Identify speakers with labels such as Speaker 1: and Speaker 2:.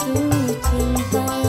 Speaker 1: jatuh cinta